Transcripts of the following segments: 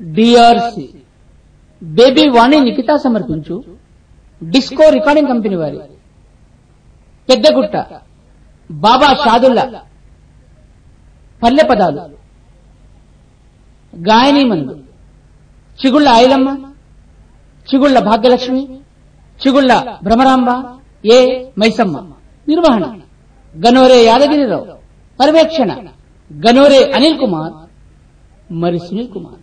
DRC baby వాణి నిఖిత సమర్పించు. Disco recording company వారి. పెద్దగుట్ట. బాబా షాదుల్లా. పల్లె పదాలు గాయనీమనులు చిగుళ్ళ ఐలమ్మ. చిగుళ్ళ భాగ్యలక్ష్మి. చిగుళ్ళ భ్రమరాంబ. ఏ మైసమ్మ. నిర్వహణ. గనోరే యాదగిరిరావు. పర్యవేక్షణ. గనోరే అనిల్ కుమార్. మరి సునీల్ కుమార్.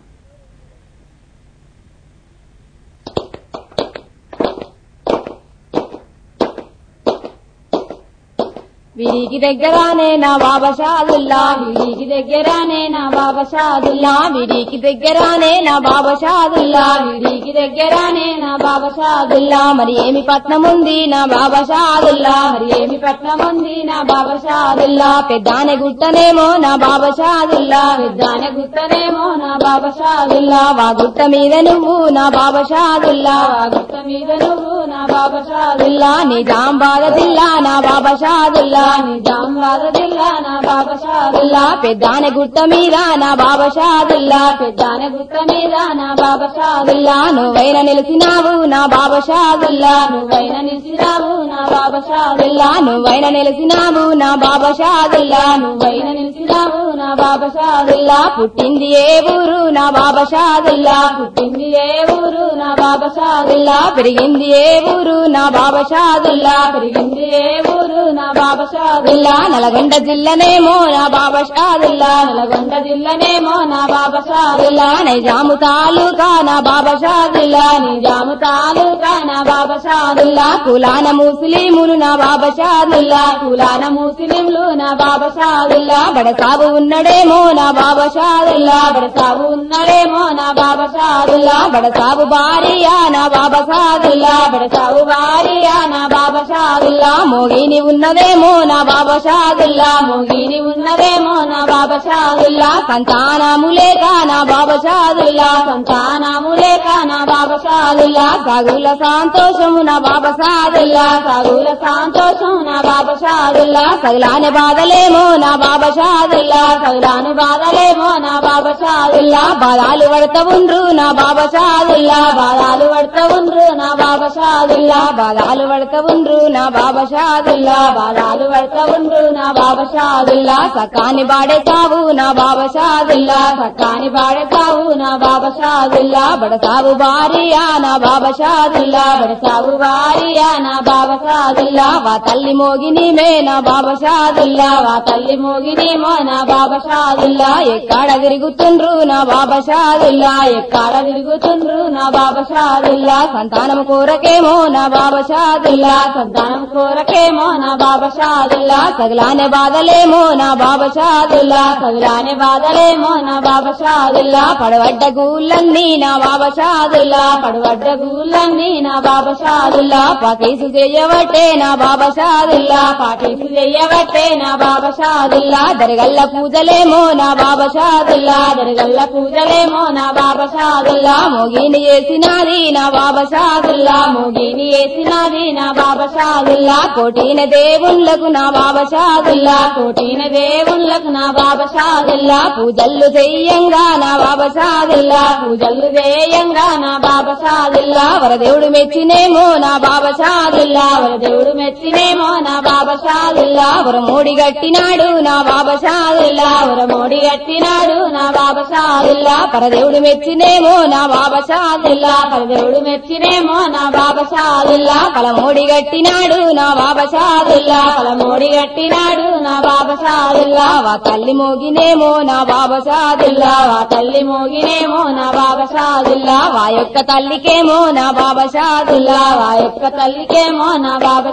వీరికి దగ్గరానే నా బాబా షాదుల్లా వీరికి దగ్గరానే నా బాబా షాదుల్లా వీరికి దగ్గరానే నా బాబా షాదుల్లా వీరికి దగ్గరానే నా బాబా షాదుల్లా మరి ఏమి పట్నం ఉంది నా బాబా షాదుల్లా మరి ఏమి పట్నం ఉంది నా బాబా షాదుల్లా పెద్దానే గుట్టనేమో నా బాబా షాదుల్లా పెద్దానే గుట్టనేమో నా బాబా షాదుల్లా వా గుట్ట మీద నువ్వు నా బాబా షాదుల్లా వా గుట్ట మీద నువ్వు నా బాబా షాదుల్లా నిజాం బాధ దిల్లా నా బాబా షాదుల్లా నిజాం బాధ నా బాబా షాదుల్లా పెద్దానే గుట్ట మీద నా బాబా షాదుల్లా పెద్దాన గుట్ట మీద నా బాబా షాదుల్లా నువ్వైన నిలిచినావు నా బాబా షాదుల్లా నువ్వైన నిలిచినావు నా బాబా షాదుల్లా నువ్వైన నిలిచినావు నా బాబా షాదుల్లా నువ్వైన నిలిచినావు నా బాబా షాదుల్లా పుట్టింది ఏ ఊరు నా బాబా షాదుల్లా పుట్టింది ఏ ఊరు నా బాబా షాదుల్లా పెరిగింది ఏ ఊరు నా బాబా షాదుల్లా పెరిగింది ఏ ఊరు నా బాబా జిల్లా నల్గొండ జిల్లనేమో నా బాబా షాదుల్లా నల్గొండ జిల్లనేమో నా బాబా షాదుల్లా నిజాము తాలూకా నా బాబా షాదుల్లా నిజాము తాలూకా నా బాబా షాదుల్లా కులాన ముస్లిములు నా బాబా షాదుల్లా కులాన ముస్లింలు నా బాబా షాదుల్లా బడసాబు ఉన్నడేమో నా బాబా షాదుల్లా బడసాబు ఉన్నడేమో నా బాబా షాదుల్లా బడసాబు భార్యా నా బాబా షాదుల్లా బడసాబు భార్యా నా బాబా షాదుల్లా మోగిని ఉన్నదేమో నా బాబా షాదుల్లా మోగిని ఉన్నదేమో నా బాబా షాదుల్లా సంతానము లేక నా బాబా షాదుల్లా సంతానము లేక నా బాబా షాదుల్లా సాగుల సంతోషము నా బాబా షాదుల్లా సాగుల సంతోషం నా బాబా షాదుల్లా సగులాని బాధలేమో నా బాబా షాదుల్లా సగులాని బాధలేమో నా బాబా షాదుల్లా బాధాలు పడత ఉండ్రు నా బాబా షాదుల్లా బాధాలు పడత ఉండ్రు నా బాబా షాదుల్లా బాధాలు పడత ఉండ్రు నా బాబా షాదుల్లా బాధాలు పడత ఉండ్రు నా బాబా షాదుల్లా సకాని బాడేతావు నా బాబా షాదుల్లా సకాని బాడేతావు నా బాబా షాదుల్లా బడసావు భార్యా నా బాబా షాదుల్లా బడసావు భార్యా నా బాబా షాదుల్లా వా తల్లి మోగిని మే నా బాబా షాదుల్లా వా తల్లి మోగిని మో నా బాబా షాదుల్లా ఎక్కడ తిరుగుతుండ్రు నా బాబా షాదుల్లా ఎక్కడ తిరుగుతుండ్రు నా బాబా షాదుల్లా సంతానం కోరకేమో నా బాబా షాదుల్లా సంతానం కోరకేమో నా బాబా షాదుల్లా సగలానే బాధలేమో నా బాబా షాదుల్లా సగలానే బాధలేమో నా బాబా షాదుల్లా పడవడ్డ గూళ్ళన్నీ నా బాబా షాదుల్లా పడవడ్డ గూళ్ళన్నీ నా బాబా షాదుల్లా పాకేసు చెయ్యవట్టే నా బాబా షాదుల్లా పాకేసు చెయ్యవట్టే నా బాబా షాదుల్లా దరగల్ల పూజలేమో నా బాబా షాదుల్లా దరగల్ల పూజలేమో నా బాబా షాదుల్లా మోగిని వేసినాది నా బాబా షాదుల్లా మోగిని వేసినాది నా బాబా షాదుల్లా కోటిన దేవుళ్ళకు నా బాబా కోటిన దేవుళ్ళకు నా బాబా పూజల్లు చెయ్యంగా నా బాబా పూజల్లు చేయంగా నా బాబా వరదేవుడు మెచ్చినేమో నా బాబా వరదేవుడు మెచ్చినేమో నా బాబా షాదుల్లా మోడి గట్టినాడు నా బాబా షాదుల్లా వరమోడి గట్టినాడు నా బాబా పరదేవుడు మెచ్చినేమో నా బాబా పరదేవుడు మెచ్చినేమో నా బాబా షాదుల్లా పలమోడి గట్టినాడు నా బాబా షాదుల్లా పలమోడి గట్టినాడు నా బాబా వా తల్లి మోగినేమో నా బాబా వా తల్లి మోగినేమో నా బాబా వా యొక్క తల్లికేమో నా బాపషాదుల్లా వా యొక్క తల్లికేమో నా బాబా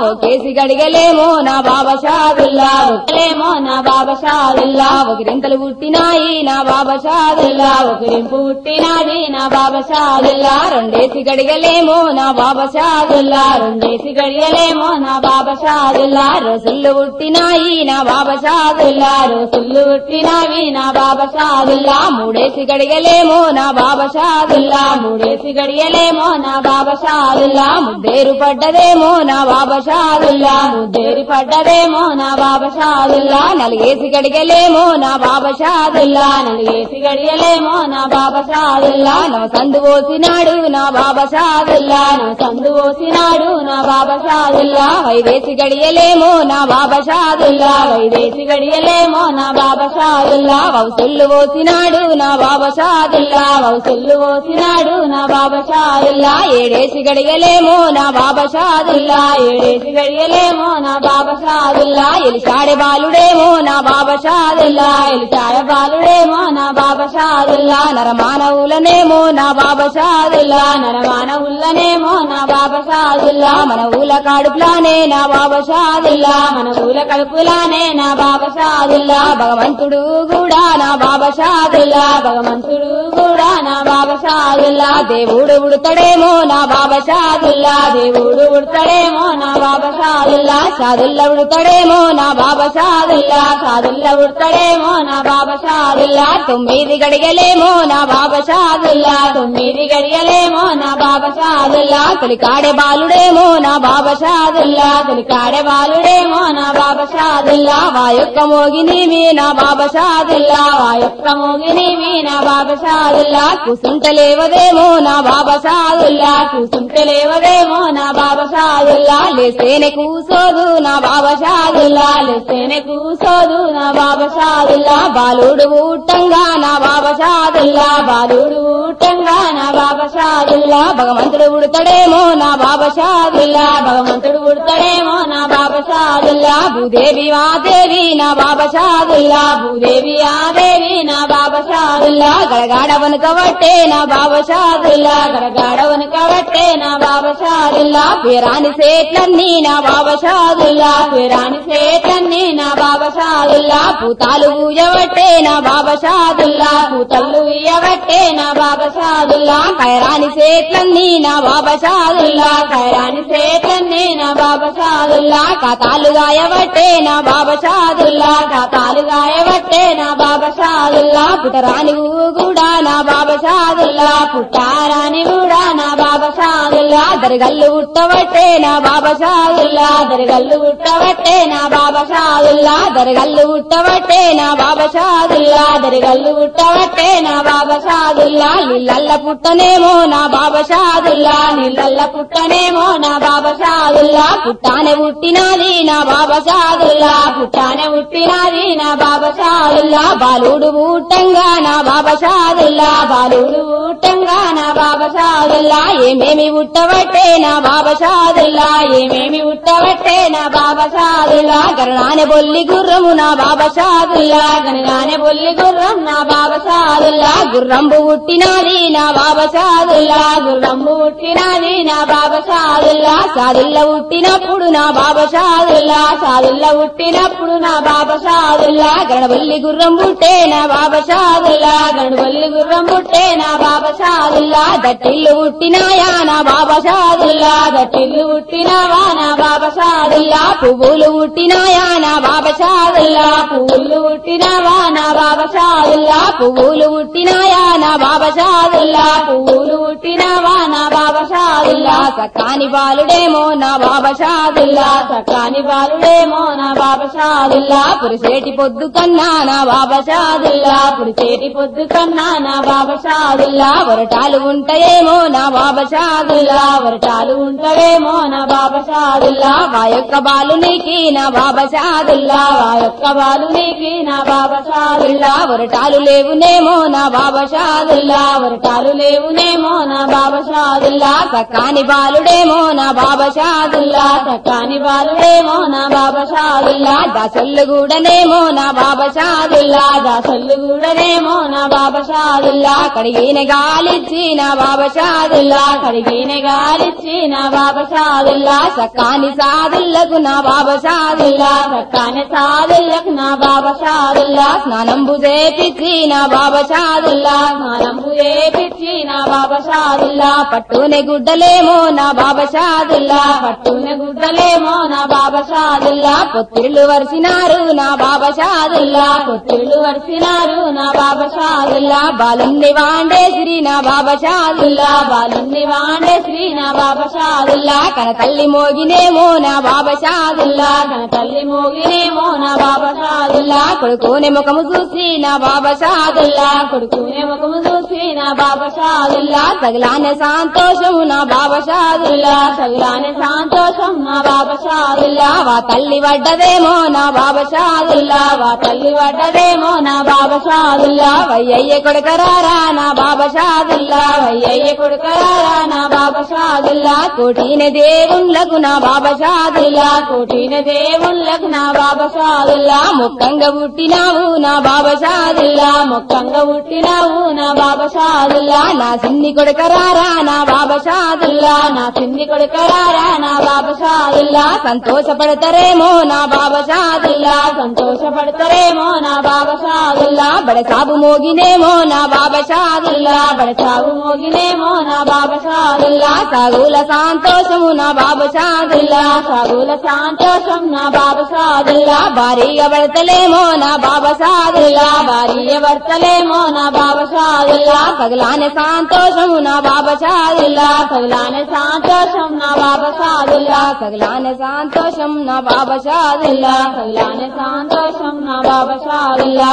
ఓ కేసి గడిగలేమో నా బాబా నా బాబా షాదుల్లా ఒకరింతలు పుట్టినాయి నా బాబా షాదుల్లా ఒకరింపు పుట్టినాది నా బాబా షాదుల్లా రెండేసి గడిగలేమో నా బాబా షాదుల్లా రెండేసి గడిగలేమో నా బాబా షాదుల్లా రసుళ్ళు పుట్టినాయి నా బాబా షాదుల్లా రోజులు పుట్టినవి నా బాబా షాదుల్లా మూడేసి గడిగలేమో నా బాబా షాదుల్లా మూడేసి గడియలేమో నా బాబా షాదుల్లా ముద్దేరు పడ్డదేమో నా బాబా షాదుల్లా ముద్దేరి పడ్డదేమో నా బాబా షాదుల్లా నలిగేసి గడిగలేమో నా బాబా షాదుల్లా నలిగేసి గడియలేమో నా బాబా షాదుల్లా నవ సందు పోసినాడు నా బాబా షాదుల్లా నవ సందు పోసినాడు నా బాబా షాదుల్లా వైదేసి గడియలేమో నా బాబా షాదుల్లా వైదేసి గడియలేమో నా బాబా షాదుల్లా వౌసుల్లు పోసినాడు నా బాబా షాదుల్లా వౌసుల్లు పోసినాడు నా బాబా షాదుల్లా ఏడేసి గడియలేమో నా బాబా షాదుల్లా ఏడేసి బాలుడేమో నా బాబా షాదుల్లా ఎలిచాడే బాలుడేమో నా బాబా షాదుల్లా ఎలిసాడే బాలుడేమో నా బాబా షాదుల్లా నరమానవులనేమో నా బాబా షాదుల్లా నరమానవులనేమో నా బాబా షాదుల్లా మన ఊల కాడుపులానే నా బాబా షాదుల్లా మన ఊల కడుపులానే నా బాబా షాదుల్లా భగవంతుడు కూడా నా బాబా షాదుల్లా భగవంతుడు కూడా నా బాబా షాదుల్లా దేవుడు ఉడతాడేమో నా బాబా షాదుల్లా దేవుడు ఉడతాడేమో నా బాబా షాదుల్లా షాదుల్లా ఉడతాడేమో నా బాబా షాదుల్లా షాదుల్లా ఉడతాడేమో నా బాబా షాదుల్లా తొమ్మిది గడిగలేమో నా బాబా షాదుల్లా తొమ్మిది గడిగలేమో నా బాబా షాదుల్లా తొలికాడే బాలుడేమో నా బాబా షాదుల్లా తొలికాడే బాలుడేమో నా బాబా షాదుల్లా వా యొక్క మోగినివి నా బాబా షాదుల్లా వా యొక్క మోగినివి నా బాబా షాదుల్లా కూసుంటలేవదేమో నా బాబా షాదుల్లా కూసుంటలేవదేమో నా బాబా షాదుల్లా కూ కూసోదు నా బాబా షాదుల్లా కూసోదు నా బాబా షాదుల్లా బాలుడు ఊటంగా నా బాబా షాదుల్లా బాలుడు ఊటంగా నా బాబా షాదుల్లా భగవంతుడు ఉడతాడేమో నా బాబా షాదుల్లా భగవంతుడు ఉడతాడేమో నా బాబా షాదుల్లా భూదేవి మాదేవి నా బాబా షాదుల్లా భూదేవి ఆదేవి నా బాబా షాదుల్లా గడగాడ వనకబట్టే నా బాబా షాదుల్లా గడగాడ వనకబట్టే నా బాబా షాదుల్లా పేరాని సేట్లన్నీ నా బాబ షాదుల్లా పేరాని సేట్లన్నీ నా బాబా షాదుల్లా పూతాలు ఊయవట్టే నా బాబా షాదుల్లా పూతల్లు ఇయ్యబట్టే నా బాబా షాదుల్లా కైరాని సేట్లన్నీ నా బాబా షాదుల్లా కైరాని సేట్లన్నీ నా బాబా షాదుల్లా కథాలు గాయవట్టే నా బాబా షాదుల్లా కథాలు గాయవట్టే నా బాబా షాదుల్లా పుటరాని కూడా నా బాబా షాదుల్లా పుట్టారాని కూడా నా బాబా షాదుల్లా దరగల్లు ఉట్టబట్టే నా బాబా షాదుల్లా దరగల్లు ఉట్టబట్టే నా బాబా షాదుల్లా దరగల్లు ఉట్టబట్టే నా బాబా షాదుల్లా దరగల్లు ఉట్టబట్టే నా బాబా షాదుల్లా నీళ్ళల్ల పుట్టనేమో నా బాబా షాదుల్లా నీళ్ళల్ల పుట్టనేమో నా బాబా షాదుల్లా పుట్టానే పుట్టినది నా బాబా షాదుల్లా పుట్టానే పుట్టినది నా బాబా షాదుల్లా బాలుడు ఊటంగా నా బాబా షాదుల్లా బాలుడు ఊట నా బాబా షాదుల్లా ఏమేమి ఉట్టబట్టే నా బాబసాదుల్లా ఏమేమి ఉట్టబట్టే నా బాబా షాదుల్లా గరణానే బొల్లి గుర్రము నా బాబసాదుల్లా షాదుల్లా బొల్లి గుర్రం నా బాబసాదుల్లా గుర్రంబు ఉట్టినాది నా బాబసాదుల్లా గుర్రంబు ఉట్టినాది నా బాబసాదుల్లా సాదుల్ల ఉట్టినప్పుడు నా బాబసాదుల్లా సాదుల్ల ఉట్టినప్పుడు నా బాబసాదుల్లా గణబల్లి గుర్రం పుట్టే నా బాబసాదుల్లా గణబల్లి గుర్రం పుట్టే నా బాబసాదుల్లా షాదుల్లా దట్టిల్లు ఉట్టినాయా నా బాబా షాదుల్లా నా బాబా షాదుల్లా పువ్వులు ఉట్టినాయా నా బాబా షాదుల్లా పువ్వులు ఉట్టినవాన నా బాబా షాదుల్లా పువ్వులు ఉట్టినాయా నా బాబా షాదుల్లా పువ్వులు ఉట్టినవాన నా బాబా షాదుల్లా సకాని బాలుడేమో నా బాబా షాదుల్లా సకాని బాలుడేమో నా బాబా షాదుల్లా పురిసేటి పొద్దు కన్నా నా బాబా షాదుల్లా పురిసేటి పొద్దు కన్నా నా బాబా షాదుల్లా వరటాలు ఉంటాడేమో నా బాబా షాదుల్లా వరటాలు ఉంటాడేమో నా బాబా షాదుల్లా వా యొక్క బాలునికి నా బాబా షాదుల్లా వా యొక్క బాలునికి నా బాబా షాదుల్లా వరటాలు లేవునేమో నా బాబా షాదుల్లా వరటాలు లేవునేమో నా బాబా షాదుల్లా సకాని బాలుడేమో నా బాబా షాదుల్లా సకాని బాలుడేమో నా బాబా షాదుల్లా దాసల్లు గూడనేమో నా బాబా షాదుల్లా దాసల్లు గూడనేమో నా బాబా షాదుల్లా కడిగిన గాలిచ్చి నా బాబా షాదుల్లా కడిగిన గాలిచ్చి నా బాబా షాదుల్లా సకాని సాదుల్లకు నా బాబా షాదుల్లా సకాని సాదుల్లకు నా బాబా షాదుల్లా స్నానంబు చేపిచ్చి నా బాబా షాదుల్లా స్నానంబు చేపిచ్చి నా బాబా షాదుల్లా పట్టునే గుడ్డలేమో నా బాబా షాదుల్లా పట్టున గుడ్డలేమో నా బాబా షాదుల్లా పొత్తిళ్ళు వరిసినారు నా బాబా షాదుల్లా పొత్తిళ్ళు వరిసినారు నా బాబా షాదుల్లా బాలుండి వాండే శ్రీ నా బాబా షాదుల్లా బాలుండి వాండే శ్రీ నా బాబా కన తల్లి మోగినేమో నా బాబషాదుల్లా కన తల్లి మోగినేమో నా బాబా కొడుకునే ముఖము చూసి నా బాబషాదుల్లా కొడుకునే ముఖము చూసి నా బాబషాదుల్లా తగిలానే సంతోషము నా బాబషాదుల్లా తగిలానే సంతోషం నా బాబషాదుల్లా వా తల్లి వడ్డదేమో నా బాబషాదుల్లా వా తల్లి వడ్డదేమో నా బాబషాదుల్లా వయ్యయ్య కొడుకరారా నా బాబా షాదుల్లా అయ్య కొడుకరారా నా బాబా షాదుల్లా కోటిన దేవుళ్ళకు నా బాబా షాదుల్లా కోటిన దేవుళ్ళకు నా బాబా షాదుల్లా ముక్కంగా పుట్టినావు నా బాబా షాదుల్లా ముక్కంగా పుట్టినావు నా బాబా షాదుల్లా నా సిన్ని కొడుకరారా నా బాబా షాదుల్లా నా సిన్ని కొడుకరారా నా బాబా షాదుల్లా సంతోషపడతారేమో నా బాబా షాదుల్లా సంతోషపడతారేమో షాదుల్లా బడసాబు మోగినేమో నా బాబా షాదుల్లా బడ మోగినేమో నా బాబా షాదుల్లా సాగుల సంతోషము నా బాబా షాదుల్లా సాగుల సంతోషం నా బాబా షాదుల్లా భారీగా పడతలేమో నా బాబా షాదుల్లా భారీగా పడతలేమో నా బాబా షాదుల్లా సగలానే సంతోషము నా బాబా షాదుల్లా సగలానే సంతోషం నా బాబా షాదుల్లా సగలానే సంతోషం నా బాబా షాదుల్లా సగలానే సంతోషం నా బాబా షాదుల్లా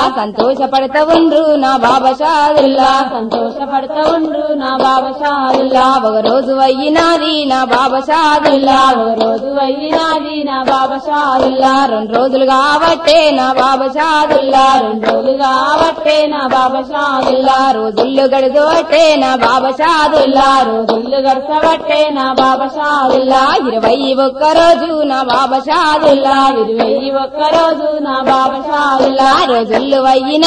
సంతోషపడతా ఉండ్రు నా బాబా షాదుల్లా సంతోషపడతా ఉండ్రు నా బాబా షాదుల్లా ఒక రోజు అయ్యినాది నా బాబా షాదుల్లా ఒక రోజు అయ్యినాది నా బాబా షాదుల్లా రెండు రోజులు కాబట్టే నా బాబా షాదుల్లా రెండు రోజులు కాబట్టే నా బాబా షాదుల్లా రోజుళ్ళు గడిదోటే నా బాబా షాదుల్లా రోజుళ్ళు గడచబట్టే నా బాబా షాదుల్లా ఇరవై ఒక్క రోజు నా బాబా షాదుల్లా ఇరవై ఒక్క రోజు నా బాబా షాదుల్లా రోజుళ్ళు వయ్యినాయి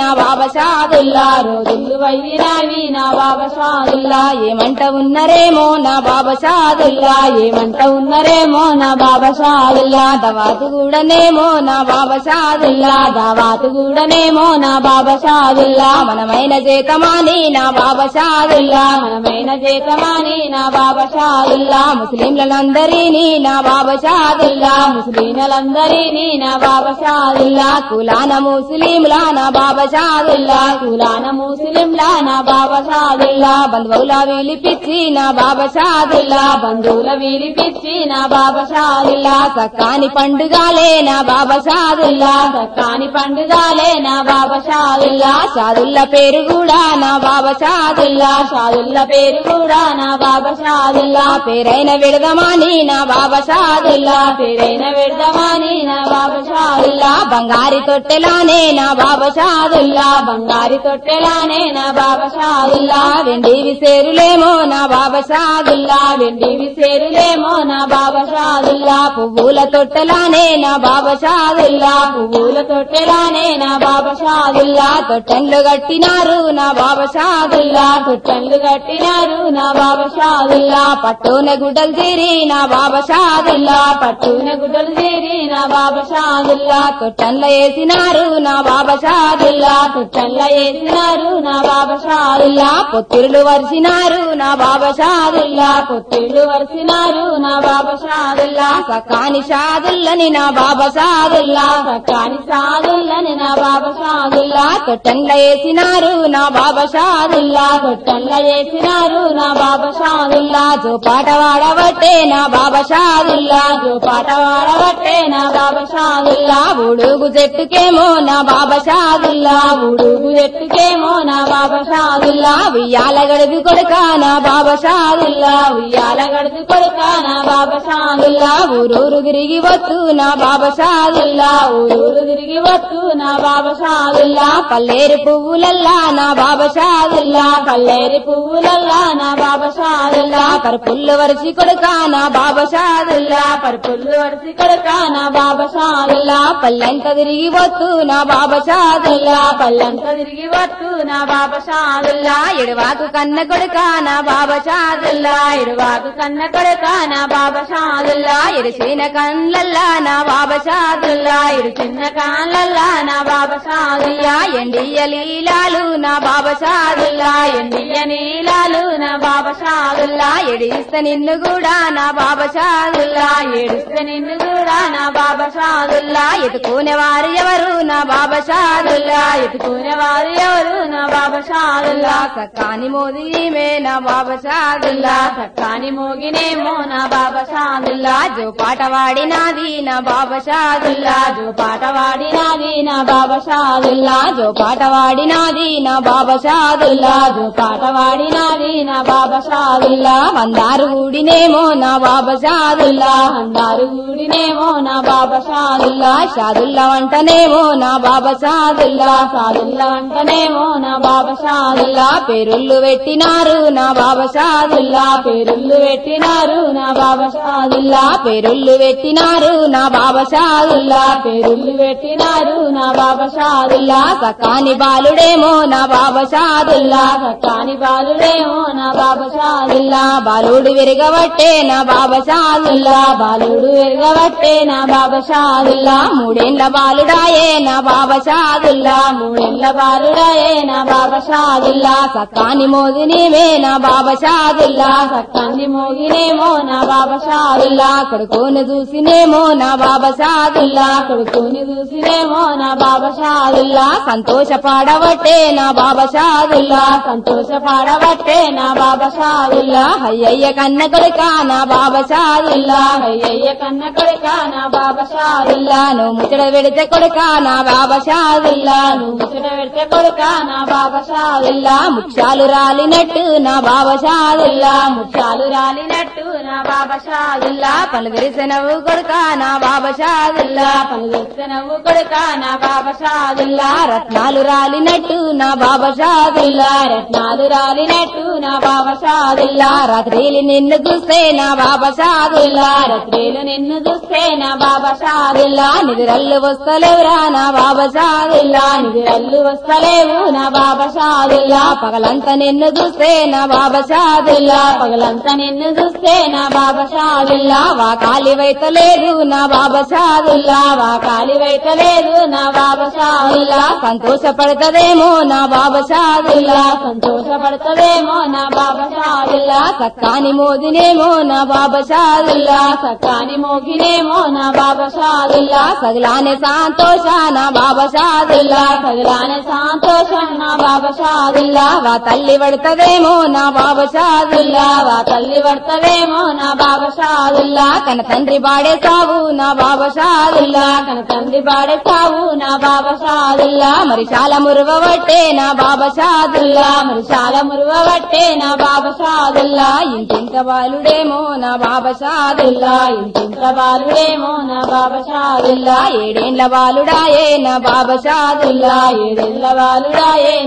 నా బాబా షాదుల్లా రోజుళ్ళు వయ్యినాయి బాబా షాదుల్లా ఏమంట ఉన్నరేమో నా బాబా షాదుల్లా ఏమంట ఉన్నరేమో నా బాబా షాదుల్లా దవాతు కూడానేమో నా బాబా షాదుల్లా దావాతు కూడానేమో నా బాబా షాదుల్లా మనమైన చేతమాని నా బాబా షాదుల్లా మనమైన చేతమాని నా బాబా షాదుల్లా ముస్లింలందరినీ నా బాబా షాదుల్లా ముస్లింలందరినీ నా బాబా షాదుల్లా కులాన ముస్లింలా బాబా షాదుల్లా కులాన ముస్లింలా నా బాబా షాదుల్లా బంధువుల విలిపిచ్చి నా బాబా షాదుల్లా బంధువుల విలిపిచ్చి నా బాబా షాదుల్లా సక్కాని పండుగాలే నా బాబా షాదుల్లా సక్కాని పండుగాలే నా బాబా షాదుల్లా షాదుల్ల పేరు కూడా నా బాబా షాదుల్లా షాదుల్ల పేరు కూడా నా బాబా షాదుల్లా పేరైన విడదమాని నా బాబా షాదుల్లా పేరైన విడదమాని నా బాబా షాదుల్లా బంగారి తొట్టెలానే నా బాబా షాదుల్లా బంగారి తొట్టెలానే నా బాబా షాదుల్లా వెండి విసేరులేమో నా బాబా షాదుల్లా వెండి విసేరులేమో నా బాబా షాదుల్లా పువ్వుల తొట్టెలానే నా బాబా షాదుల్లా పువ్వుల తొట్టెలానే నా బాబా షాదుల్లా తొట్టెన్లు కట్టినారు నా బాబా షాదుల్లా తొట్టెన్లు కట్టినారు నా బాబా షాదుల్లా పట్టున గుడ్డలు తీరి నా బాబా షాదుల్లా పట్టున గుడ్డలు తీరి నా బాబా షాదుల్లా తొట్టెన్ల వేసినారు నా బాబా షాదుల్లా తొట్టెన్ల వేసినారు నా బాబా షాదుల్లా పొత్తిరులు వరిసినారు నా బాబా షాదుల్లా పొత్తిరులు వరిసినారు నా బాబా షాదుల్లా సకాని షాదుల్లని నా బాబా షాదుల్లా సకాని షాదుల్లని నా బాబా షాదుల్లా తొట్టెన్ల వేసినారు నా బాబా షాదుల్లా తొట్టెన్ల వేసినారు నా బాబా షాదుల్లా జో పాట వాడబట్టే నా బాబా షాదుల్లా జో పాట వాడబట్టే నా బాబా షాదుల్లా ఉడుగు చెట్టుకేమో నా బాబా షాదుల్లా ఉడుగు చెట్టుకేమో నా బాబా షాదుల్లా ఉయ్యాల గడిపి కొడుక నా బాబా షాదుల్లా ఉయ్యాల గడిపి కొడుక నా బాబా షాదుల్లా ఊరూరు తిరిగి వచ్చు నా బాబా షాదుల్లా ఊరూరు తిరిగి వచ్చు నా బాబా షాదుల్లా పల్లేరు పువ్వులల్లా నా బాబా షాదుల్లా పల్లేరు పువ్వులల్లా నా బాబా షాదుల్లా పరుపుల్లు వరిసి కొడుక నా బాబా షాదుల్లా పరుపుల్లు వరిసి కొడుక నా బాబా షాదుల్లా పల్లెంత తిరిగి వచ్చు నా బాబా షాదుల్లా పల్లెంత తిరిగి వచ్చు నా బాబా షాదుల్లా ఎడవాకు కన్న కొడుక నా బాబా షాదుల్లా ఎడవాకు కన్న కొడుక నా బాబా షాదుల్లా ఎరిసిన కళ్ళల్లా నా బాబా షాదుల్లా ఎరిచిన కాళ్ళల్లా నా బాబా షాదుల్లా ఎండియ లీలాలు నా బాబా షాదుల్లా ఎండియ నీలాలు నా బాబా షాదుల్లా ఎడిస్తే నిన్ను కూడా నా బాబా షాదుల్లా ఏడిస్తే నిన్ను కూడా నా బాబా షాదుల్లా ఎదుకునే వారు ఎవరు నా బాబా షాదు షాదుల్లా ఎత్తుకునే వారు ఎవరు నా బాబా షాదుల్లా సక్కాని మోది ఈమె నా బాబా షాదుల్లా సక్కాని మోగినేమో నా బాబా షాదుల్లా జో పాట వాడినాది నా బాబా షాదుల్లా జో పాట వాడినాది నా బాబా షాదుల్లా జో పాట వాడినాది నా బాబా షాదుల్లా జో పాట వాడినాది నా బాబా షాదుల్లా వందారు ఊడినేమో నా బాబా షాదుల్లా వందారు ఊడినేమో నా బాబా షాదుల్లా షాదుల్లా వంటనేమో నా బాబా షాదుల్లా సాదుల్లా అంటనేమో నా బాబా షాదుల్లా పేరుళ్ళు పెట్టినారు నా బాబా షాదుల్లా పేరుళ్ళు పెట్టినారు నా బాబా షాదుల్లా పేరుళ్ళు పెట్టినారు నా బాబా షాదుల్లా పేరుళ్ళు పెట్టినారు నా బాబా షాదుల్లా సకాని బాలుడేమో నా బాబా షాదుల్లా సకాని బాలుడేమో నా బాబా షాదుల్లా బాలుడు విరగబట్టే నా బాబా షాదుల్లా బాలుడు విరగబట్టే నా బాబా షాదుల్లా మూడేండ్ల బాలుడాయే నా బాబా షాదుల్లా మూడేండ్ల బాలుడాయే నా బాబా షాదుల్లా సక్కాని మోగినేమే నా బాబా షాదుల్లా సక్కాన్ని మోగినేమో నా బాబా షాదుల్లా కొడుకుని చూసినేమో నా బాబా షాదుల్లా కొడుకుని చూసినేమో నా బాబా షాదుల్లా సంతోషపడవట్టే నా బాబా షాదుల్లా సంతోషపడవట్టే నా బాబా షాదుల్లా అయ్యయ్య కన్న కొడుక నా బాబా షాదుల్లా అయ్యయ్య కన్న కొడుక నా బాబా షాదుల్లా నువ్వు ముచ్చట పెడితే కొడుక నా బాబా షాదుల్లా నువ్వు ముచ్చట పెడితే కొడుక నా బాబా షాదుల్లా ముఖ్యాలు రాలినట్టు నా బాబా షాదుల్లా ముఖ్యాలు రాలినట్టు నా బాబా షాదుల్లా పలు విరిసెనవు కొడుక నా బాబా షాదుల్లా పలు విరిసెనవు కొడుక నా బాబా షాదుల్లా రత్నాలు రాలినట్టు నా బాబా షాదుల్లా రత్నాలు రాలినట్టు నా బాబా షాదుల్లా రాత్రిలు నిన్ను చూస్తే నా బాబా షాదుల్లా రాత్రిలు నిన్ను చూస్తే నా బాబా షాదుల్లా నిదురల్లు వస్తలేవురా నా బాబా షాదుల్లా నిదురల్లు వస్తలేవు నా బాబా షాదుల్లా పగలంతా నిన్ను చూస్తే నా బాబా షాదుల్లా పగలంతా నిన్ను చూస్తే నా బాబా షాదుల్లా వా కాలి వైతలేదు నా బాబా షాదుల్లా వా కాలి వైతలేదు నా బాబా షాదుల్లా సంతోషపడతదేమో నా బాబా షాదుల్లా సంతోషపడతదేమో నా బాబా షాదుల్లా సక్కాని మోదినేమో నా బాబా షాదుల్లా సక్కాని మోగినేమో నా బాబా షాదుల్లా సగలానే సంతోష నా బాబా షాదుల్లా సగలానే సంతోషం నా బాబా షాదుల్లా వా తల్లి పడతదేమో నా బాబా షాదుల్లా వా తల్లి పడతదేమో నా బాబా షాదుల్లా కన తండ్రి బాడే సావు నా బాబా షాదుల్లా కన తండ్రి బాడే సావు నా బాబా షాదుల్లా మరి చాలా మురువబట్టే నా బాబా షాదుల్లా మరి చాలా మురువబట్టే నా బాబా షాదుల్లా ఇంటింత బాలుడేమో నా బాబా షాదుల్లా ఇంటింత బాలుడేమో నా బాబా షాదుల్లా ఏడేండ్ల బాలుడాయే నా బాబా షాదుల్లా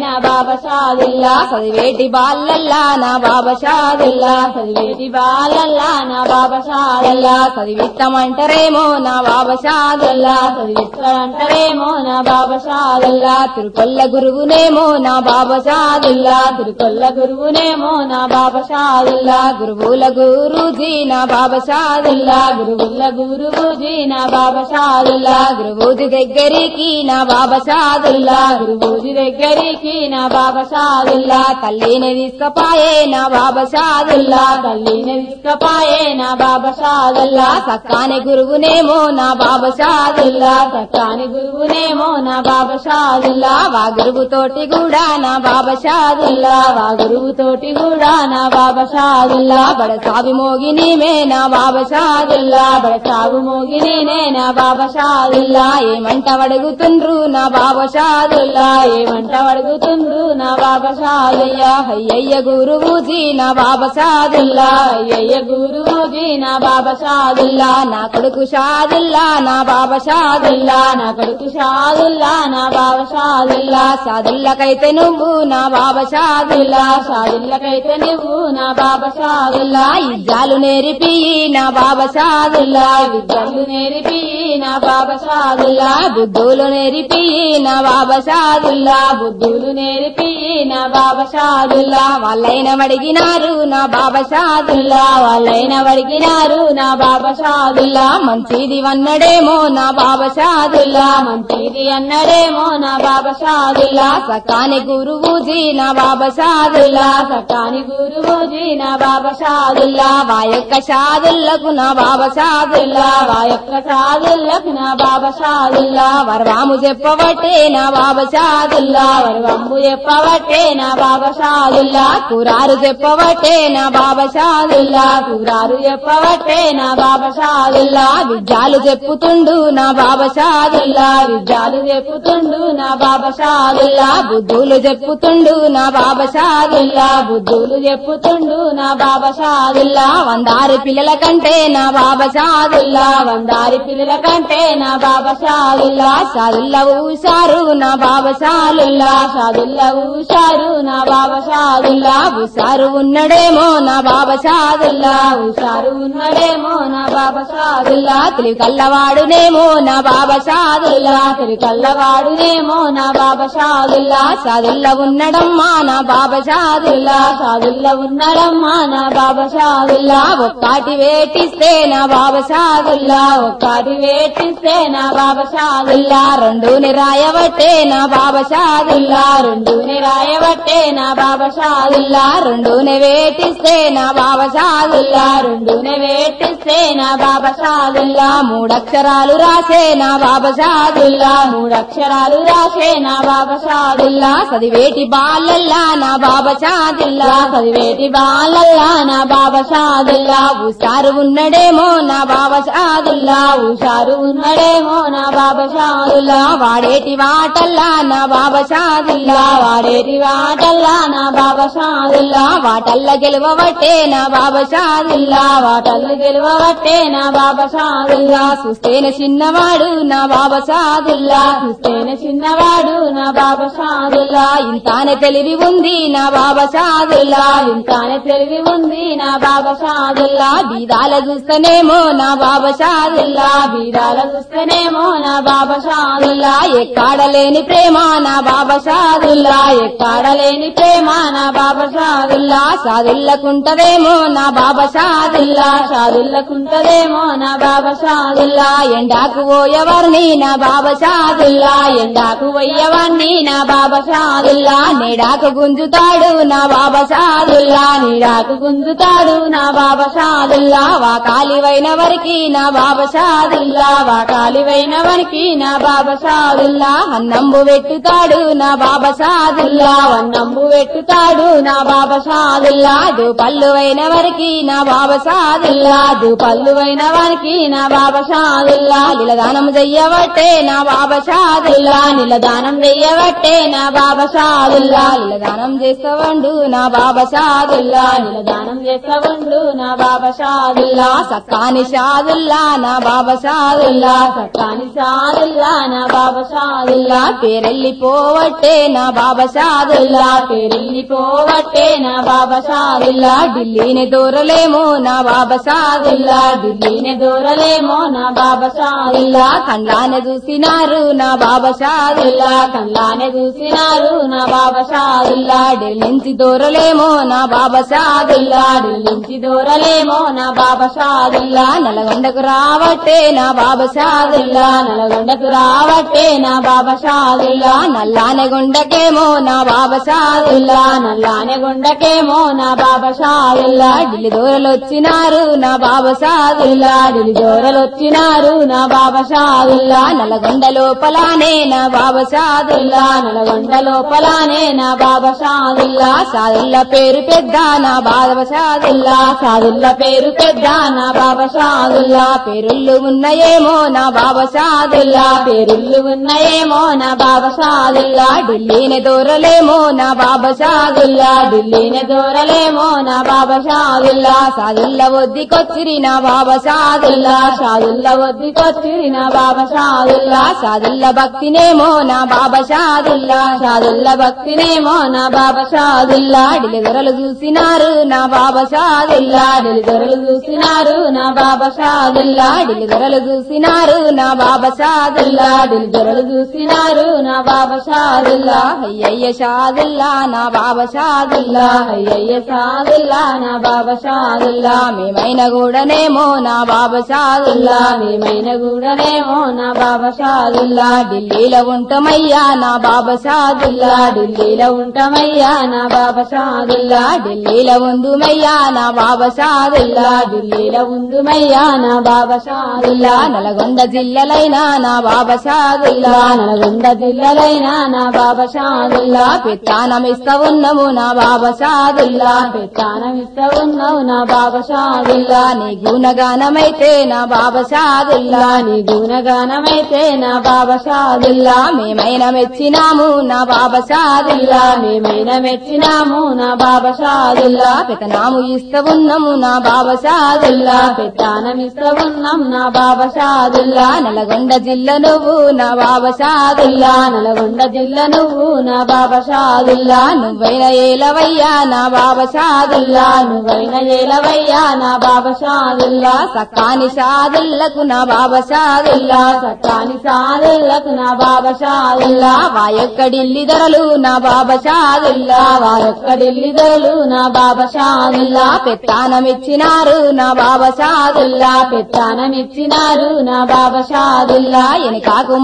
నా బాబా షాదుల్లా చదివేటి బాలల్లా నా బాబా షాదుల్లా చదివేటి బాలల్లా నా బాబా షాదుల్లా చదివిత్తమంటారేమో నా బాబా షాదుల్లా చదివిత్తమంటారేమో నా బాబా షాదుల్లా తిరుకొల్ల గురువునేమో నా బాబా షాదుల్లా తిరుకొల్ల గురువునేమో నా బాబా షాదుల్లా గురువుల గురుజీ నా బాబా షాదుల్లా గురువుల గురువుజీ నా బాబా షాదుల్లా గురువుజీ దగ్గరికి నా బాబా షాదుల్లా గురువుజీ దగ్గరికి నా బాబా సాదుల్లా తల్లిని తీసుకపాయే నా బాబా సాదుల్లా తల్లిని తీసుకపాయే నా బాబా షాదుల్లా సక్కాని గురువునేమో నా బాబసాదుల్లా సక్కాని గురువునేమో నా బాబా సాదుల్లా వా గురువుతోటి కూడా నా బాబా సాదుల్లా వా గురువుతోటి కూడా నా బాబా సాదుల్లా బడ సావి మోగినిమే నా బాబా సాదుల్లా బడ సాగు మోగినే నా బాబా షాదుల్లా ఏమంట అడుగుతుండ్రు నా బాబా షాదుల్లా ఏమంట అడుగుతుండ్రు నా బాబా షాదుల్లా అయ్యయ్య గురువుజీ నా బాబా షాదుల్లా అయ్యయ్య గురువుజీ నా బాబా షాదుల్లా నా కొడుకు షాదుల్లా నా బాబా షాదుల్లా నా కొడుకు షాదుల్లా నా బాబా షాదుల్లా షాదుల్లకైతే నువ్వు నా బాబా షాదుల్లా షాదుల్లకైతే నువ్వు నా బాబా షాదుల్లా ఇజ్జాలు నేర్పి నా బాబా షాదుల్లా విద్యలు నేరిపి నా బాబా షాదుల్లా బుద్ధులు నేరిపి నా బాబసాదుల్లా బుద్ధుడు బుద్ధులు నేర్పి నా వాళ్ళైన అడిగినారు నా బాబసాదుల్లా వాళ్ళైన అడిగినారు నా బాబసాదుల్లా మంచిది అన్నడేమో నా బాబసాదుల్లా మంచిది అన్నడేమో నా బాబసాదుల్లా సకాని గురువుజీ నా బాబసాదుల్లా సకాని గురువుజీ నా బాబసాదుల్లా వా యొక్క సాదుల్లకు నా బాబసాదుల్లా వా యొక్క సాదుల్లకు నా బాబసాదుల్లా వర్వాము చెప్ప నా బాబా వరువంబు వరవంబు చెప్పబట్టే నా కురారు చెప్పబట్టే నా కురారు చెప్పబట్టే నా విద్యాలు చెప్పుతుండు నా బాబషాదుల్లా విద్యాలు చెప్పుతుండు నా బాబషాదుల్లా బుద్ధులు చెప్పుతుండు నా బాబషాదుల్లా బుద్ధులు చెప్పుతుండు నా బాబషాదుల్లా వందారు పిల్లల కంటే నా బాబా షాదుల్లా వందారి పిల్లల కంటే నా బాబా షాదుల్లా షాదుల్లా నా బాబా షాదుల్లా సాదుల్లా ఊసారు నా బాబా సాదుల్లా ఊసారు ఉన్నడేమో నా బాబా సాదుల్లా ఊసారు ఉన్నడేమో నా బాబా సాదుల్లా తెలివి కల్లవాడునేమో నా బాబా సాదుల్లా తెలివి కల్లవాడునేమో నా బాబా సాదుల్లా షాదుల్లా ఉన్నడమ్మా నా బాబా సాదుల్లా షాదుల్లా ఉన్నడమ్మా నా బాబా సాదుల్లా ఒక్కటి వేటిస్తే నా బాబా సాదుల్లా ఒక్కటి వేటిస్తే నా బాబా షాదుల్లా రెండుని రాయవట్టే నా బాబా షాదుల్లా రెండునే రాయవట్టే నా బాబా షాదుల్లా రెండునే వేటిస్తే నా బాబా షాదుల్లా రెండునే వేటిస్తే నా బాబా షాదుల్లా మూడక్షరాలు రాసే నా బాబా షాదుల్లా మూడక్షరాలు రాసే నా బాబా షాదుల్లా చదివేటి బాలల్లా నా బాబా షాదుల్లా చదివేటి బాలల్లా నా బాబా షాదుల్లా ఉషారు ఉన్నడేమో నా బాబా షాదుల్లా ఉషారు ఉన్నడేమో నా బాబా షాదుల్లా వాడి వాడేటి వాటల్లా నా బాబా షాదుల్లా వాడేటి వాటల్లా నా బాబా షాదుల్లా వాటల్ల గెలవబట్టే నా బాబా షాదుల్లా వాటల్ల గెలవబట్టే నా బాబా షాదుల్లా చూస్తేనే చిన్నవాడు నా బాబా షాదుల్లా చూస్తేనే చిన్నవాడు నా బాబా షాదుల్లా ఇంతానే తెలివి ఉంది నా బాబా షాదుల్లా ఇంతానే తెలివి ఉంది నా బాబా షాదుల్లా బీదాల చూస్తేనేమో నా బాబా షాదుల్లా బీదాల చూస్తేనేమో నా బాబా షాదుల్లా ఎక్కాడలేని ప్రేమాన నా బాబా షాదుల్లా ఎక్కాడలేని ప్రేమ నా బాబా షాదుల్లా షాదుల్లకుంటదేమో నా బాబా సాదుల్లా సాదుల్లకుంటదేమో నా బాబా సాదుల్లా. ఎండాకు పోయేవారిని నా బాబా సాదుల్లా ఎండాకు పోయేవారిని నా బాబా సాదుల్లా. నీడాకు గుంజుతాడు నా బాబా సాదుల్లా నీడాకు గుంజుతాడు నా బాబా వా కాలివైన వరికి నా బాబా వా కాలివైన వరికి నా బాబా షాదుల్లా అన్నంబు పెట్టుతాడు నా బాబా షాదుల్లా అన్నంబు పెట్టుతాడు నా బాబా షాదుల్లా దూపల్లు అయిన వారికి నా బాబా షాదుల్లా దూపల్లు అయిన వారికి నా బాబా షాదుల్లా నిలదానం చెయ్యవట్టే నా బాబా షాదుల్లా నిలదానం చెయ్యవట్టే నా బాబా షాదుల్లా నిలదానం చేస్తవండు నా బాబా షాదుల్లా నిలదానం చేస్తవండు నా బాబా షాదుల్లా సక్కాని షాదుల్లా నా బాబా షాదుల్లా సక్కాని షాదుల్లా నా బాబా షాదుల్లా పేరెళ్ళిపోవట్టే నా బాబా షాదుల్లా పేరెళ్ళిపోవట్టే నా బాబా షాదుల్లా ఢిల్లీని దూరలేమో నా బాబా షాదుల్లా ఢిల్లీని దూరలేమో నా బాబా షాదుల్లా కండ్లానే చూసినారు నా బాబా షాదుల్లా కండ్లానే చూసినారు నా బాబా షాదుల్లా ఢిల్లీ నుంచి దూరలేమో నా బాబా షాదుల్లా ఢిల్లీ నుంచి దూరలేమో నా బాబా షాదుల్లా నల్గొండకు రావట్టే నా బాబా షాదుల్లా నల్గొండకు రావట్టే నా బాబా షాదుల్లా నల్లానే గుండకేమో నా బాబా షాదుల్లా నల్లానే గుండకేమో నా బాబా షాదుల్లా ఢిల్లీ దూరలు వచ్చినారు నా బాబా షాదుల్లా ఢిల్లీ దూరలు వచ్చినారు నా బాబా షాదుల్లా నల్గొండ లోపలానే నా బాబా షాదుల్లా నల్గొండ లోపలానే నా బాబా సాదుల్లా షాదుల్లా పేరు పెద్ద నా బాబా సాదుల్లా షాదుల్లా పేరు పెద్ద నా బాబా షాదుల్లా పేరుళ్ళు ఉన్నాయేమో నా బాబా షాదుల్లా పేరుళ్ళు ఉన్నాయేమో నా బాబా షాదుల్లా ఢిల్లీని దూరలేమో నా బాబా షాదుల్లా ఢిల్లీని దూరలేమో నా బాబా షాదుల్లా షాదుల్లా వద్దికొచ్చిరి నా బాబా షాదుల్లా షాదుల్లా వద్దికొచ్చిరి నా బాబా షాదుల్లా షాదుల్లా భక్తినేమో నా బాబా షాదుల్లా షాదుల్లా భక్తినేమో నా బాబా షాదుల్లా ఢిల్లీ దొరలు చూసినారు నా బాబా షాదుల్లా ఢిల్లీ దొరలు చూసినారు నా బాబా షాదుల్లా ఢిల్లీ దొరలు చూసినారు నా బాబా షాదుల్లా ఢిల్లీ దొరలు చూసినారు నా బాబా షాదుల్లా అయ్యయ్య షాదుల్లా నా బాబా షాదుల్లా అయ్యయ్య షాదుల్లా నా బాబా షాదుల్లా మేమైన కూడానేమో నా బాబా షాదుల్లా మేమైన కూడానేమో నా బాబా షాదుల్లా ఢిల్లీలో ఉంటామయ్యా నా బాబా షాదుల్లా ఢిల్లీలో ఉంటామయ్యా నా బాబా షాదుల్లా ఢిల్లీలో ఉందుమయ్యా నా బాబా షాదుల్లా ఢిల్లీలో ఉందుమయ్యా నా బాబా షాదుల్లా నల్గొండ జిల్లలైనా నా బాబా షాదుల్లా నల్గొండ జిల్లలైనా నా బాబా షాదుల్లా పెత్తానమిస్తా ఉన్నాము నా బాబా షాదుల్లా పెత్తానమిస్తా ఉన్నావు నా బాబా షాదుల్లా నీ గుణగానమైతే నా బాబా షాదుల్లా నీ గుణగానమైతే నా బాబా షాదుల్లా మేమైనా మెచ్చినాము నా బాబా షాదుల్లా మేమైనా మెచ్చినాము నా బాబా షాదుల్లా పెతనాము ఇస్తా ఉన్నాము నా బాబా షాదుల్లా పెత్తానం ఉన్నాం నా బాబా షాదుల్లా నల్గొండ జిల్లా నువ్వు నా బాబా షాదుల్లా నలగొండ జిల్ల నువ్వు నా బాబా షాదుల్లా నువ్వైన ఏలవయ్యా నా బాబా షాదుల్లా నువ్వైన ఏలవయ్యా నా బాబా షాదుల్లా సక్కాని షాదుల్లకు నా బాబా షాదుల్లా సక్కాని షాదుల్లకు నా బాబా షాదుల్లా వాయొక్కడిల్లి ధరలు నా బాబా షాదుల్లా వాయొక్కడిల్లి ధరలు నా బాబా షాదుల్లా పెత్తానమిచ్చినారు నా బాబా షాదుల్లా పెత్తానమిచ్చినారు నా బాబా షాదుల్లా ఎనకాకు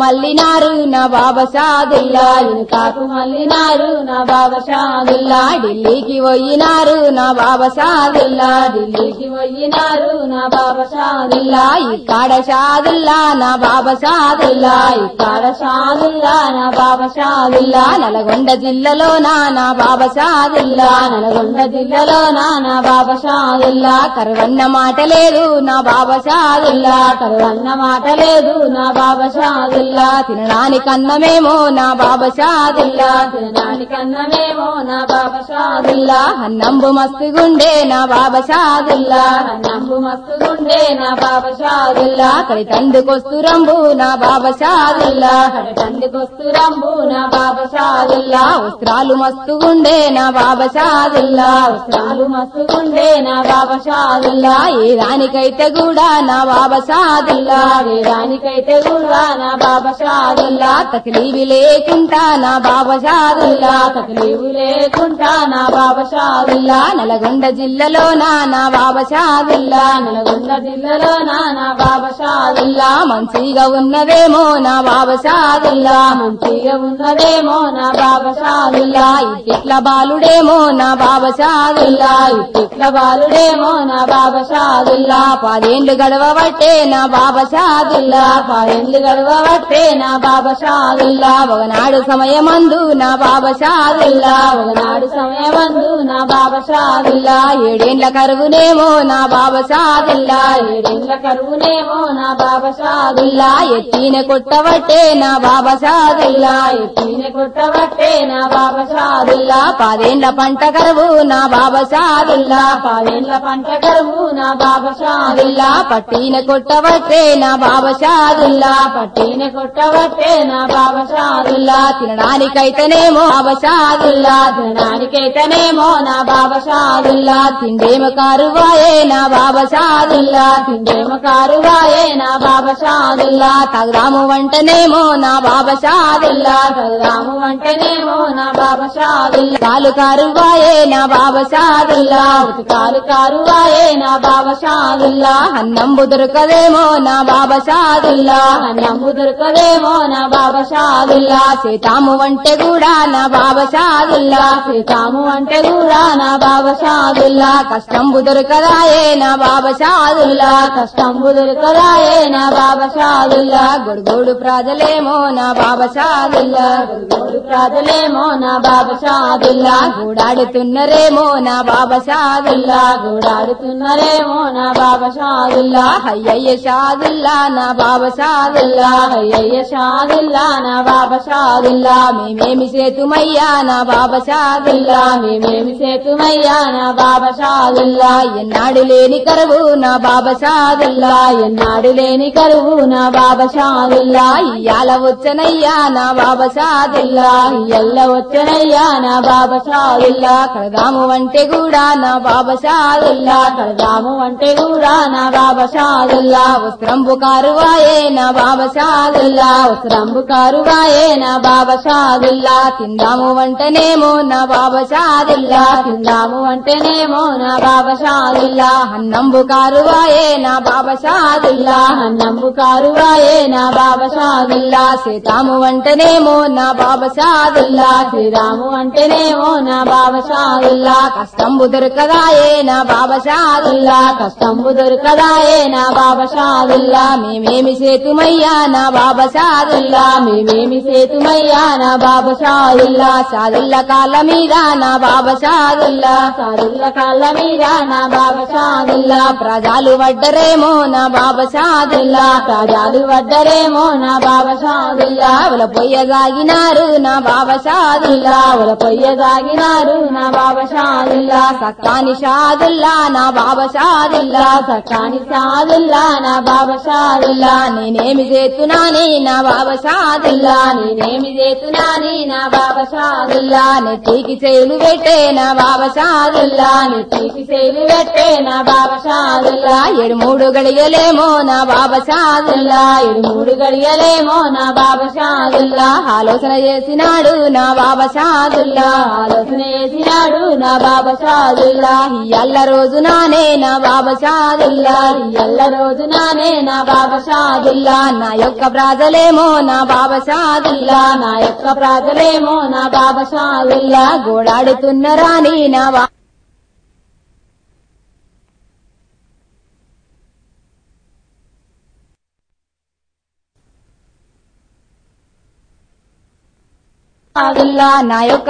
మల్లినారు నా బాబా షాదుల్లా ఇంకాకు మల్లినారు నా బాబా షాదుల్లా ఢిల్లీకి పోయినారు నా బాబా షాదుల్లా ఢిల్లీకి పోయినారు నా బాబా షాదుల్లా ఇక్కడ షాదుల్లా నా బాబా షాదుల్లా ఇక్కడ షాదుల్లా నా బాబా షాదుల్లా నల్గొండ జిల్లాలో నా నా బాబా షాదుల్లా నల్గొండ జిల్లాలో నా నా బాబా షాదుల్లా కరువన్న మాట లేదు నా బాబా షాదుల్లా కరువన్న మాట లేదు నా బాబా షాదుల్లా తినడానికి అన్నమేమో నా బాబా షాదుల్లా తినడానికి అన్నమేమో నా బాబా షాదుల్లా అన్నంబు మస్తుగుండే నా బాబా షాదుల్లా అన్నంబు మస్తుగుండే నా బాబా షాదుల్లా కడి తందుకొస్తురంబు నా బాబా షాదుల్లా కడి తందుకొస్తురంబు నా బాబా షాదుల్లా వస్త్రాలు మస్తుగుండే నా బాబా షాదుల్లా వస్త్రాలు మస్తుగుండే నా బాబా షాదుల్లా ఏ దానికైతే కూడా నా బాబా షాదుల్లా ఏ దానికైతే కూడా నా బాబా షాదుల్లా తకలీవి లేకుంటా నా బాబా షాదుల్లా తక్లీవు లేకుంటా నా బాబా షాదుల్లా నల్గొండ జిల్లాలో నా నా బాబా షాదుల్లా నల్గొండ జిల్లాలో నా నా బాబా షాదుల్లా మంచిగా ఉన్నదేమో నా బాబా షాదుల్లా మంచిగా ఉన్నదేమో నా బాబా షాదుల్లా ఇట్ల బాలుడేమో నా బాబా షాదుల్లా ఇట్ల బాలుడేమో నా బాబా షాదుల్లా పదేండ్లు గడవబట్టే నా బాబా షాదుల్లా పదేండ్లు గడవబట్టే నా బాబా షాదుల్లా ఒకనాడు సమయమందు నా బాబా షాదుల్లా ఒకనాడు సమయమందు నా బాబా షాదుల్లా ఏడేండ్ల కరువునేమో నా బాబా షాదుల్లా ఏడేండ్ల కరువునేమో నా బాబా షాదుల్లా ఎత్తిన కొట్టవట్టే నా బాబా షాదుల్లా ఎత్తిన కొట్టవట్టే నా బాబా షాదుల్లా పదేండ్ల పంట కరువు నా బాబా షాదుల్లా పదేండ్ల పంట కరువు నా బాబా షాదుల్లా పట్టిన కొట్టవట్టే నా బాబా షాదుల్లా పట్టిన కొట్ట నా బాబా తినడానికైతేనేమో బాబా తినడానికైతేనేమో నా బాబషాదుల్లా తిండేమ కారువాయే నా బాబషాదుల్లా తిండేమ కారువాయే నా బాబషాదుల్లా తగదాము వంటనేమో నా బాబషాదుల్లా తగదాము వంటనేమో నా బాబషాదుల్లా కాలు కారువాయే నా బాబషాదుల్లా కాలు కారువాయే నా బాబా అన్నం అన్నంబు దొరకదేమో నా బాబా అన్నం అన్నంబు దొరకదేమో నా బాబా షాదుల్లా సీతాము అంటే కూడా నా బాబా షాదుల్లా సీతాము అంటే కూడా నా బాబా షాదుల్లా కష్టంబు దొరకదాయే నా బాబా షాదుల్లా కష్టంబు దొరకదాయే నా బాబా షాదుల్లా గొడుగోడు ప్రాజలేమో నా బాబా షాదుల్లా గొడుగోడు ప్రాజలేమో నా బాబా షాదుల్లా గూడాడుతున్నరేమో నా బాబా షాదుల్లా గూడాడుతున్నరేమో నా బాబా షాదుల్లా అయ్యయ్య షాదుల్లా నా బాబా షాదుల్లా అయ్యయ్య షాదిల్లా నా బాబా షాదిల్లా మేమేమి సేతుమయ్యా నా బాబా షాదిల్లా మేమేమి సేతుమయ్యా నా బాబా షాదిల్లా ఎన్నాడు లేని కరువు నా బాబా షాదిల్లా ఎన్నాడు లేని కరువు నా బాబా షాదిల్లా ఇయ్యాల వచ్చనయ్యా నా బాబా షాదిల్లా ఇయ్యల్ల వచ్చనయ్యా నా బాబా షాదిల్లా కడదాము అంటే కూడా నా బాబా షాదిల్లా కడదాము అంటే కూడా నా బాబా షాదిల్లా వస్త్రంబు కారువాయే నా బాబా షాదిల్లా వస్త్రంబు కారువాయే నా బాబా షాదుల్లా తిందాము వంటనేమో నా బాబా షాదుల్లా తిందాము వంటనేమో నా బాబా షాదుల్లా అన్నంబు కారువాయే నా బాబా షాదుల్లా అన్నంబు కారువాయే నా బాబా షాదుల్లా సీతాము వంటనేమో నా బాబా షాదుల్లా శ్రీరాము అంటేనేమో నా బాబా షాదుల్లా కష్టంబు దొరకదాయే నా బాబా షాదుల్లా కష్టంబు దొరకదాయే నా బాబా షాదుల్లా మేమేమి సేతుమయ్యా నా బాబా షాదుల్లా మేమేమి సేతుమయ్యా? నా బాబా షాదుల్లా షాదుల్ల కాళ్ళ మీద నా బాబా షాదుల్లా షాదుల్ల కాళ్ళ మీద నా బాబా షాదుల్లా ప్రజలు వడ్డరేమో నా బాబా షాదుల్లా ప్రజలు వడ్డరేమో నా బాబా షాదుల్లా ఉల పొయ్య సాగినారు నా బాబా షాదుల్లా ఉల పొయ్య సాగినారు నా బాబా షాదుల్లా సక్కాని షాదుల్లా నా బాబా షాదుల్లా సక్కాని షాదుల్లా నా బాబా షాదుల్లా నేనేమి చేస్తున్నానే నా బాబా షాదుల్లా నేనేమి చేతున్నాని నా బాబా షాదుల్లా నెత్తికి చేలు పెట్టే నా బాబా షాదుల్లా చేలు పెట్టే నా ఏడు మూడు గడియలేమో నా బాబా ఏడు మూడు గడియలేమో నా బాబా ఆలోచన చేసినాడు నా బాబా ఆలోచన చేసినాడు నా బాబా ఎల్ల రోజు నానే నా బాబా ఎల్ల రోజు నానే నా బాబా నా యొక్క ప్రజలేమో నా బాబా షాదుల్లా నా యొక్క ప్రజలేమో నా బాబా షాదుల్లా గోడాడుతున్న రాని నా నా యొక్క